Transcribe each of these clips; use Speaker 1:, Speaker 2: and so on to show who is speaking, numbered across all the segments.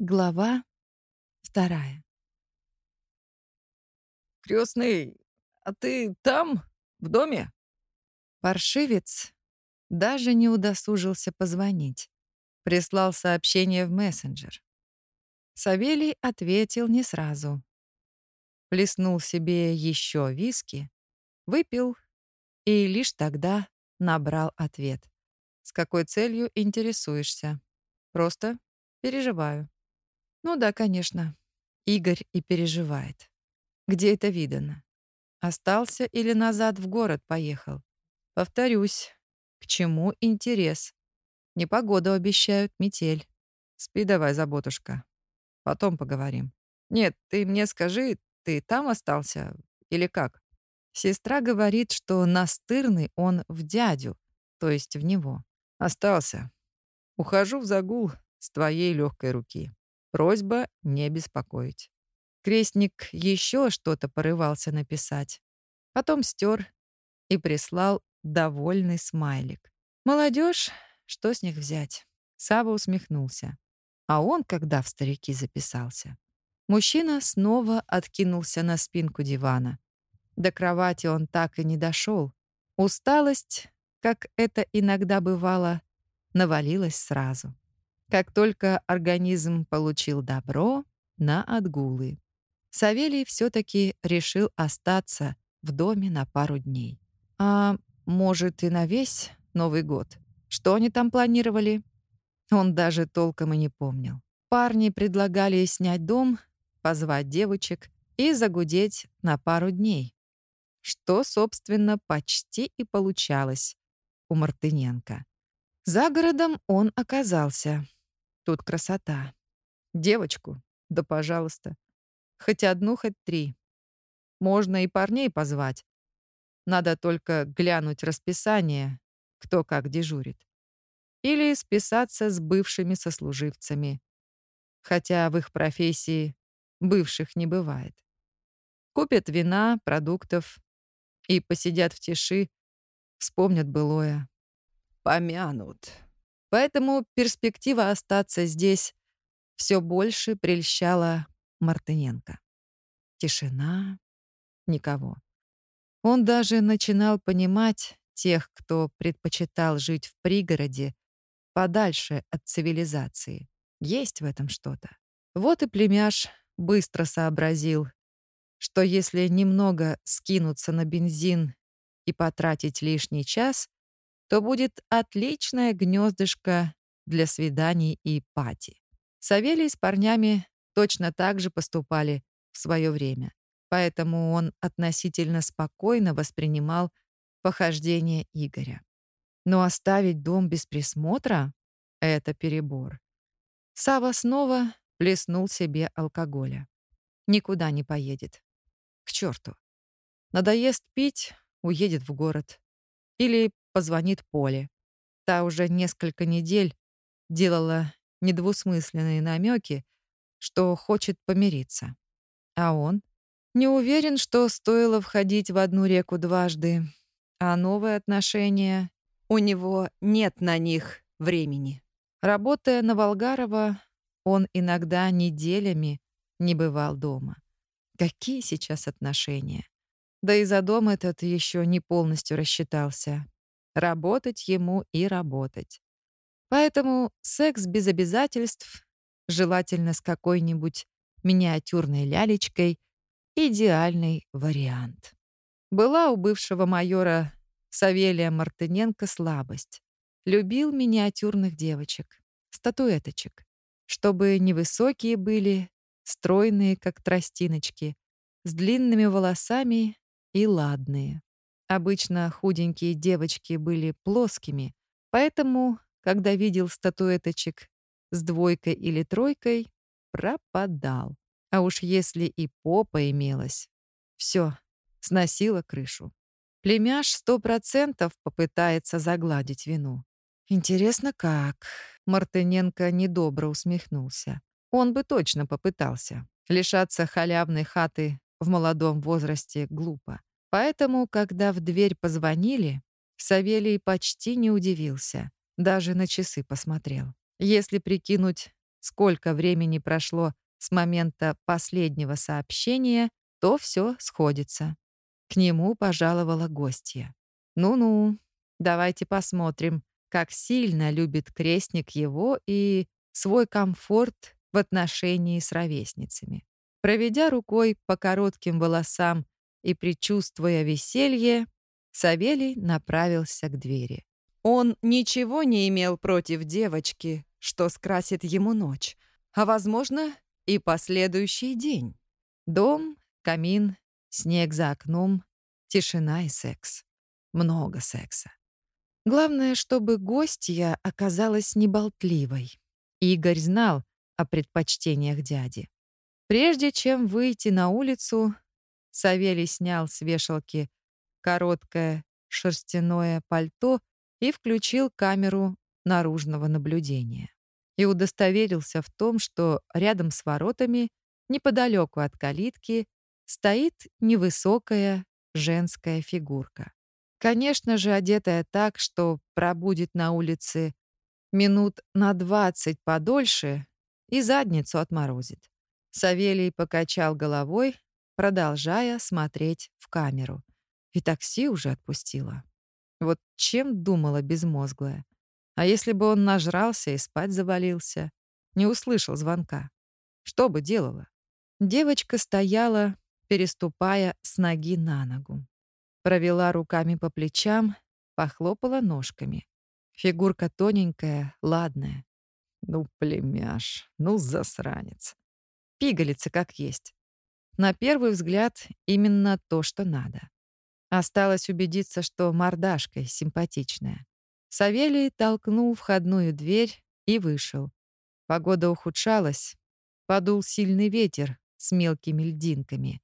Speaker 1: Глава вторая.
Speaker 2: «Крестный, а ты там, в доме?»
Speaker 1: Паршивец даже не удосужился позвонить. Прислал сообщение в мессенджер. Савелий ответил не сразу. Плеснул себе еще виски, выпил и лишь тогда набрал ответ. «С какой целью интересуешься?» «Просто переживаю». Ну да, конечно. Игорь и переживает. Где это видано? Остался или назад в город поехал? Повторюсь, к чему интерес? Непогоду обещают, метель. Спи давай, заботушка. Потом поговорим. Нет, ты мне скажи, ты там остался или как? Сестра говорит, что настырный он в дядю, то есть в него. Остался. Ухожу в загул с твоей легкой руки. Просьба не беспокоить. Крестник еще что-то порывался написать. Потом стер и прислал довольный смайлик. Молодежь, что с них взять? Сава усмехнулся. А он когда в старики записался? Мужчина снова откинулся на спинку дивана. До кровати он так и не дошел. Усталость, как это иногда бывало, навалилась сразу как только организм получил добро на отгулы. Савелий все-таки решил остаться в доме на пару дней. А может и на весь Новый год. Что они там планировали? Он даже толком и не помнил. Парни предлагали снять дом, позвать девочек и загудеть на пару дней. Что, собственно, почти и получалось у Мартыненко. За городом он оказался. Тут красота. Девочку? Да, пожалуйста. Хоть одну, хоть три. Можно и парней позвать. Надо только глянуть расписание, кто как дежурит. Или списаться с бывшими сослуживцами. Хотя в их профессии бывших не бывает. Купят вина, продуктов и посидят в тиши, вспомнят былое. Помянут. Поэтому перспектива остаться здесь все больше прельщала Мартыненко. Тишина, никого. Он даже начинал понимать тех, кто предпочитал жить в пригороде, подальше от цивилизации. Есть в этом что-то. Вот и племяш быстро сообразил, что если немного скинуться на бензин и потратить лишний час, то будет отличное гнездышко для свиданий и пати. Савелий с парнями точно так же поступали в свое время, поэтому он относительно спокойно воспринимал похождение Игоря. Но оставить дом без присмотра — это перебор. Сава снова плеснул себе алкоголя. Никуда не поедет. К черту. Надоест пить — уедет в город. Или позвонит Поле. Та уже несколько недель делала недвусмысленные намеки, что хочет помириться. А он не уверен, что стоило входить в одну реку дважды, а новые отношения у него нет на них времени. Работая на Волгарова, он иногда неделями не бывал дома. Какие сейчас отношения? Да и за дом этот еще не полностью рассчитался. Работать ему и работать. Поэтому секс без обязательств, желательно с какой-нибудь миниатюрной лялечкой, идеальный вариант. Была у бывшего майора Савелия Мартыненко слабость. Любил миниатюрных девочек, статуэточек, чтобы невысокие были, стройные, как тростиночки, с длинными волосами и ладные. Обычно худенькие девочки были плоскими, поэтому, когда видел статуэточек с двойкой или тройкой, пропадал. А уж если и попа имелась, все, сносила крышу. Племяш сто процентов попытается загладить вину. Интересно, как? Мартыненко недобро усмехнулся. Он бы точно попытался. Лишаться халявной хаты в молодом возрасте глупо. Поэтому, когда в дверь позвонили, Савелий почти не удивился, даже на часы посмотрел. Если прикинуть сколько времени прошло с момента последнего сообщения, то все сходится. К нему пожаловала гостья. Ну-ну, давайте посмотрим, как сильно любит крестник его и свой комфорт в отношении с ровесницами. Проведя рукой по коротким волосам и предчувствуя веселье, Савелий направился к двери. Он ничего не имел против девочки, что скрасит ему ночь, а, возможно, и последующий день. Дом, камин, снег за окном, тишина и секс. Много секса. Главное, чтобы гостья оказалась неболтливой. Игорь знал о предпочтениях дяди. Прежде чем выйти на улицу, Савелий снял с вешалки короткое шерстяное пальто и включил камеру наружного наблюдения. И удостоверился в том, что рядом с воротами, неподалеку от калитки, стоит невысокая женская фигурка. Конечно же, одетая так, что пробудет на улице минут на двадцать подольше и задницу отморозит. Савелий покачал головой, продолжая смотреть в камеру. И такси уже отпустила. Вот чем думала безмозглая. А если бы он нажрался и спать завалился, не услышал звонка? Что бы делала? Девочка стояла, переступая с ноги на ногу. Провела руками по плечам, похлопала ножками. Фигурка тоненькая, ладная. Ну, племяш, ну, засранец. Пигалица как есть. На первый взгляд, именно то, что надо. Осталось убедиться, что мордашка симпатичная. Савелий толкнул входную дверь и вышел. Погода ухудшалась. Подул сильный ветер с мелкими льдинками.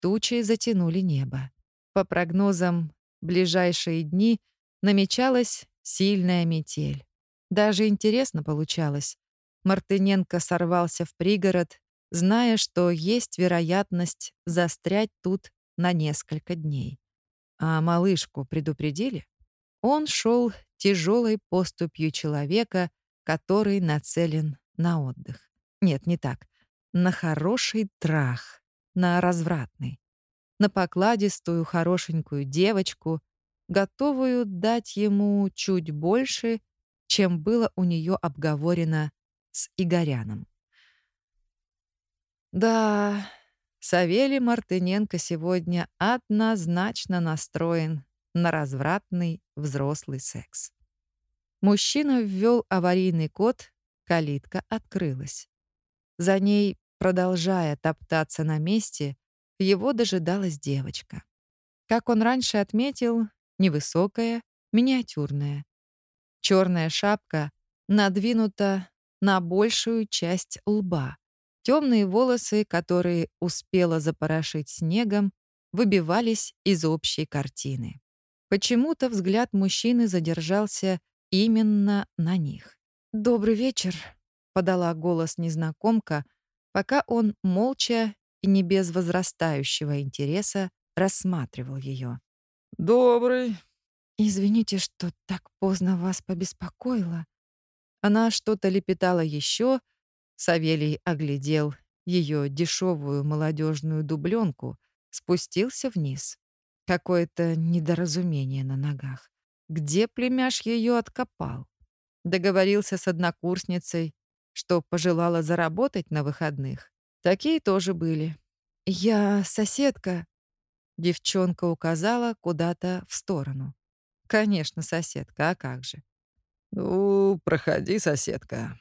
Speaker 1: Тучи затянули небо. По прогнозам, ближайшие дни намечалась сильная метель. Даже интересно получалось. Мартыненко сорвался в пригород, зная, что есть вероятность застрять тут на несколько дней. А малышку предупредили? Он шел тяжелой поступью человека, который нацелен на отдых. Нет, не так. На хороший трах, на развратный. На покладистую хорошенькую девочку, готовую дать ему чуть больше, чем было у нее обговорено с Игоряном. Да, Савелий Мартыненко сегодня однозначно настроен на развратный взрослый секс. Мужчина ввел аварийный код, калитка открылась. За ней, продолжая топтаться на месте, его дожидалась девочка. Как он раньше отметил, невысокая, миниатюрная. Черная шапка надвинута на большую часть лба, Темные волосы, которые успела запорошить снегом, выбивались из общей картины. Почему-то взгляд мужчины задержался именно на них. «Добрый вечер», — подала голос незнакомка, пока он молча и не без возрастающего интереса рассматривал ее.
Speaker 2: «Добрый».
Speaker 1: «Извините, что так поздно вас побеспокоила». Она что-то лепетала еще, Савелий оглядел ее дешевую молодежную дубленку, спустился вниз. Какое-то недоразумение на ногах. Где племяш ее откопал? Договорился с однокурсницей, что пожелала заработать на выходных. Такие тоже были. «Я соседка», — девчонка указала куда-то в сторону. «Конечно, соседка, а как же?»
Speaker 2: «Ну, проходи, соседка»,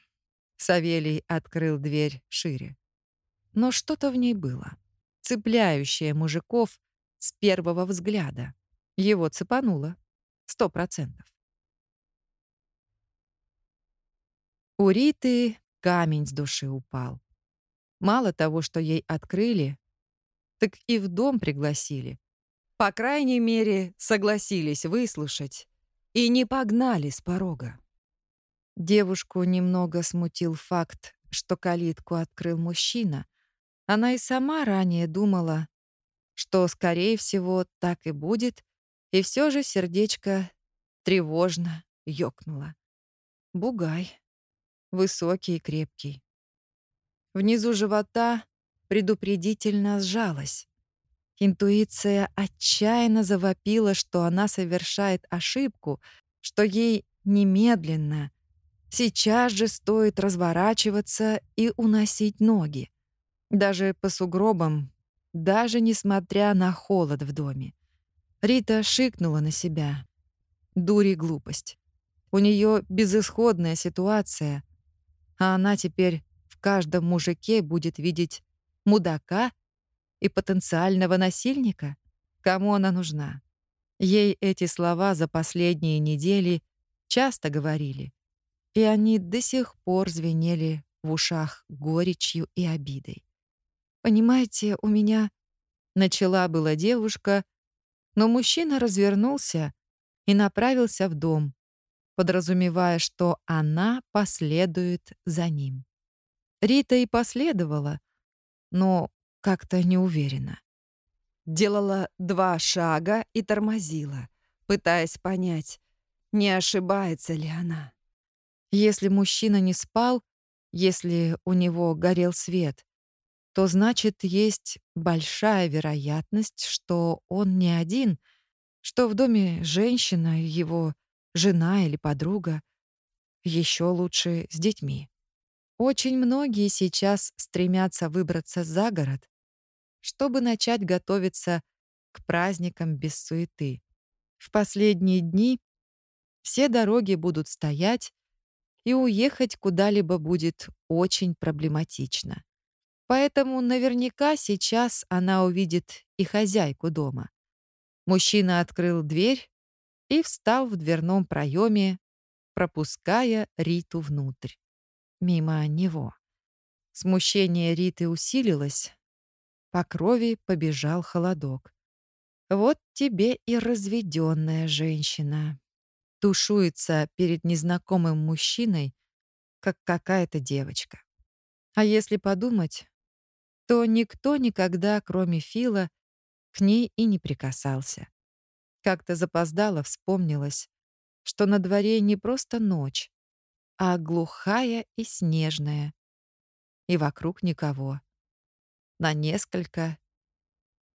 Speaker 1: Савелий открыл дверь шире. Но что-то в ней было, цепляющее мужиков с первого взгляда. Его цепануло. Сто процентов. У Риты камень с души упал. Мало того, что ей открыли, так и в дом пригласили. По крайней мере, согласились выслушать и не погнали с порога. Девушку немного смутил факт, что калитку открыл мужчина. Она и сама ранее думала, что, скорее всего, так и будет, и все же сердечко тревожно ёкнуло. Бугай. Высокий и крепкий. Внизу живота предупредительно сжалась. Интуиция отчаянно завопила, что она совершает ошибку, что ей немедленно, сейчас же стоит разворачиваться и уносить ноги. Даже по сугробам, даже несмотря на холод в доме. Рита шикнула на себя. Дури глупость. У нее безысходная ситуация, а она теперь в каждом мужике будет видеть мудака и потенциального насильника? Кому она нужна? Ей эти слова за последние недели часто говорили, и они до сих пор звенели в ушах горечью и обидой. «Понимаете, у меня...» — начала была девушка, но мужчина развернулся и направился в дом, подразумевая, что она последует за ним. Рита и последовала, но как-то неуверенно. Делала два шага и тормозила, пытаясь понять, не ошибается ли она. Если мужчина не спал, если у него горел свет, то значит, есть большая вероятность, что он не один, что в доме женщина, его жена или подруга, еще лучше с детьми. Очень многие сейчас стремятся выбраться за город, чтобы начать готовиться к праздникам без суеты. В последние дни все дороги будут стоять, и уехать куда-либо будет очень проблематично. Поэтому наверняка сейчас она увидит и хозяйку дома. Мужчина открыл дверь и встал в дверном проеме, пропуская Риту внутрь. Мимо него. Смущение Риты усилилось, по крови побежал холодок. Вот тебе и разведенная женщина. Тушуется перед незнакомым мужчиной, как какая-то девочка. А если подумать, то никто никогда, кроме Фила, к ней и не прикасался. Как-то запоздало вспомнилось, что на дворе не просто ночь, а глухая и снежная. И вокруг никого на несколько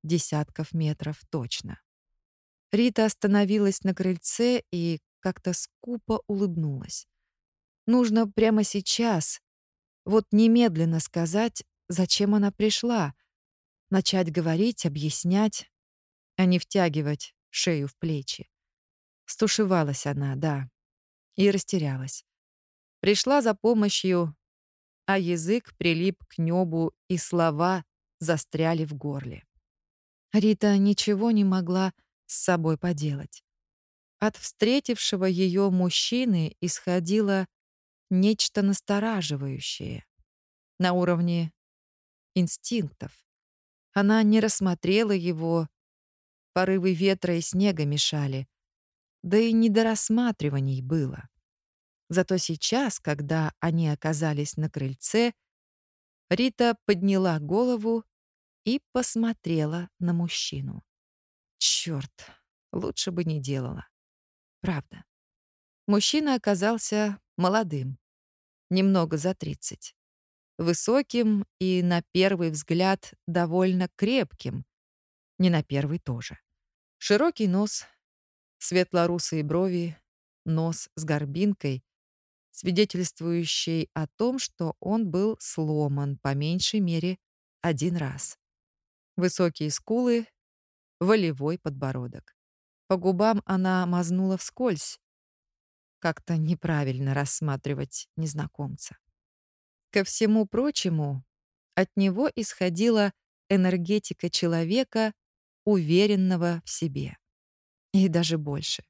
Speaker 1: десятков метров точно. Рита остановилась на крыльце и как-то скупо улыбнулась. Нужно прямо сейчас, вот немедленно сказать, зачем она пришла, начать говорить, объяснять, а не втягивать шею в плечи. Стушевалась она, да, и растерялась. Пришла за помощью а язык прилип к небу, и слова застряли в горле. Рита ничего не могла с собой поделать. От встретившего ее мужчины исходило нечто настораживающее на уровне инстинктов. Она не рассмотрела его, порывы ветра и снега мешали, да и не до рассматриваний было. Зато сейчас, когда они оказались на крыльце, Рита подняла голову и посмотрела на мужчину. Черт, лучше бы не делала. Правда. Мужчина оказался молодым, немного за тридцать, Высоким и, на первый взгляд, довольно крепким. Не на первый тоже. Широкий нос, светлорусые брови, нос с горбинкой, свидетельствующей о том, что он был сломан по меньшей мере один раз. Высокие скулы, волевой подбородок. По губам она мазнула вскользь. Как-то неправильно рассматривать незнакомца. Ко всему прочему, от него исходила энергетика человека, уверенного в себе. И даже больше.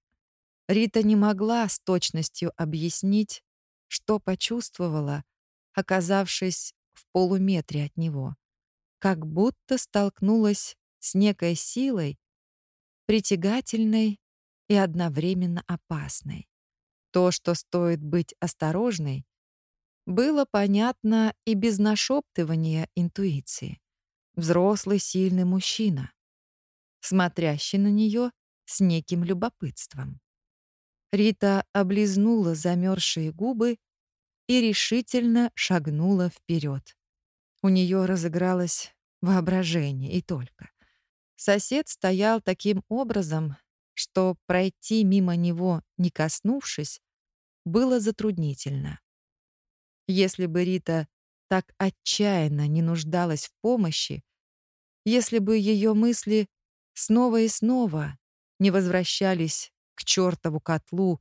Speaker 1: Рита не могла с точностью объяснить, что почувствовала, оказавшись в полуметре от него. Как будто столкнулась с некой силой, притягательной и одновременно опасной. То, что стоит быть осторожной, было понятно и без нашептывания интуиции. Взрослый сильный мужчина, смотрящий на нее с неким любопытством. Рита облизнула замерзшие губы и решительно шагнула вперед. У нее разыгралось воображение и только. Сосед стоял таким образом, что пройти мимо него, не коснувшись, было затруднительно. Если бы Рита так отчаянно не нуждалась в помощи, если бы ее мысли снова и снова не возвращались к чертову котлу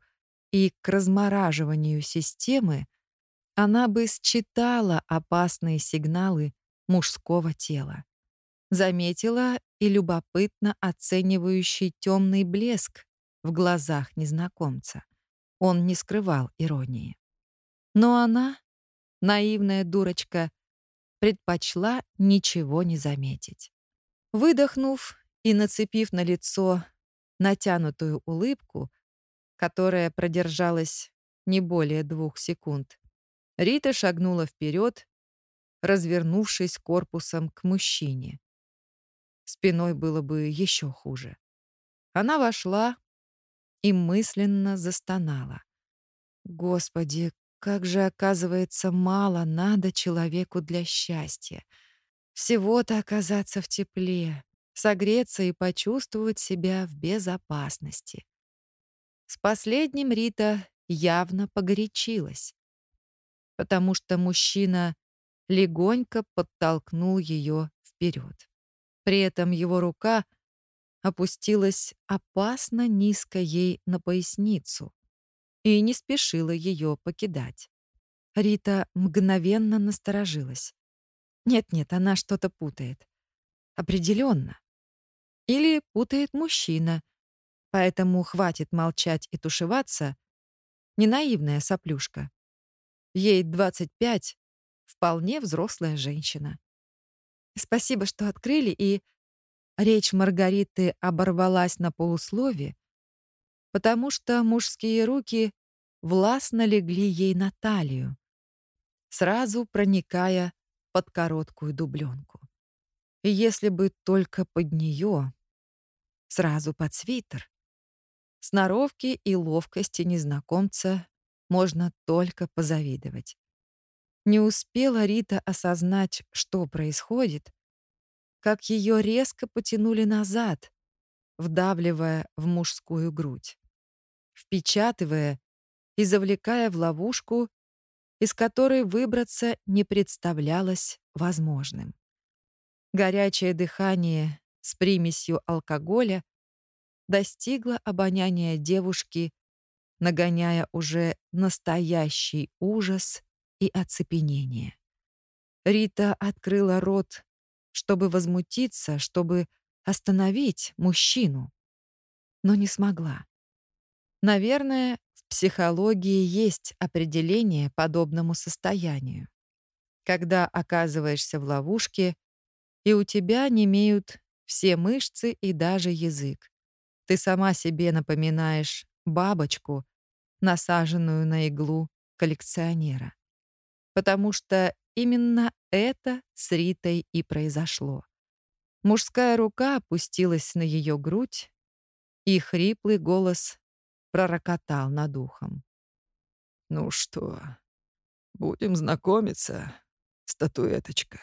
Speaker 1: и к размораживанию системы, она бы считала опасные сигналы мужского тела. Заметила и любопытно оценивающий темный блеск в глазах незнакомца. Он не скрывал иронии. Но она, наивная дурочка, предпочла ничего не заметить. Выдохнув и нацепив на лицо натянутую улыбку, которая продержалась не более двух секунд, Рита шагнула вперед, развернувшись корпусом к мужчине. Спиной было бы еще хуже. Она вошла и мысленно застонала. Господи, как же, оказывается, мало надо человеку для счастья. Всего-то оказаться в тепле, согреться и почувствовать себя в безопасности. С последним Рита явно погорячилась, потому что мужчина легонько подтолкнул ее вперед. При этом его рука опустилась опасно низко ей на поясницу и не спешила ее покидать. Рита мгновенно насторожилась. Нет-нет, она что-то путает. Определенно. Или путает мужчина. Поэтому хватит молчать и тушеваться. Не наивная соплюшка. Ей 25, вполне взрослая женщина. Спасибо, что открыли, и речь Маргариты оборвалась на полуслове, потому что мужские руки властно легли ей на талию, сразу проникая под короткую дубленку. И если бы только под нее, сразу под свитер. Сноровки и ловкости незнакомца можно только позавидовать. Не успела Рита осознать, что происходит, как ее резко потянули назад, вдавливая в мужскую грудь, впечатывая и завлекая в ловушку, из которой выбраться не представлялось возможным. Горячее дыхание с примесью алкоголя достигло обоняния девушки, нагоняя уже настоящий ужас и оцепенение. Рита открыла рот, чтобы возмутиться, чтобы остановить мужчину, но не смогла. Наверное, в психологии есть определение подобному состоянию. Когда оказываешься в ловушке, и у тебя не имеют все мышцы и даже язык. Ты сама себе напоминаешь бабочку, насаженную на иглу коллекционера потому что именно это с Ритой и произошло. Мужская рука опустилась на ее грудь, и хриплый голос пророкотал над ухом.
Speaker 2: «Ну что, будем знакомиться, статуэточка?»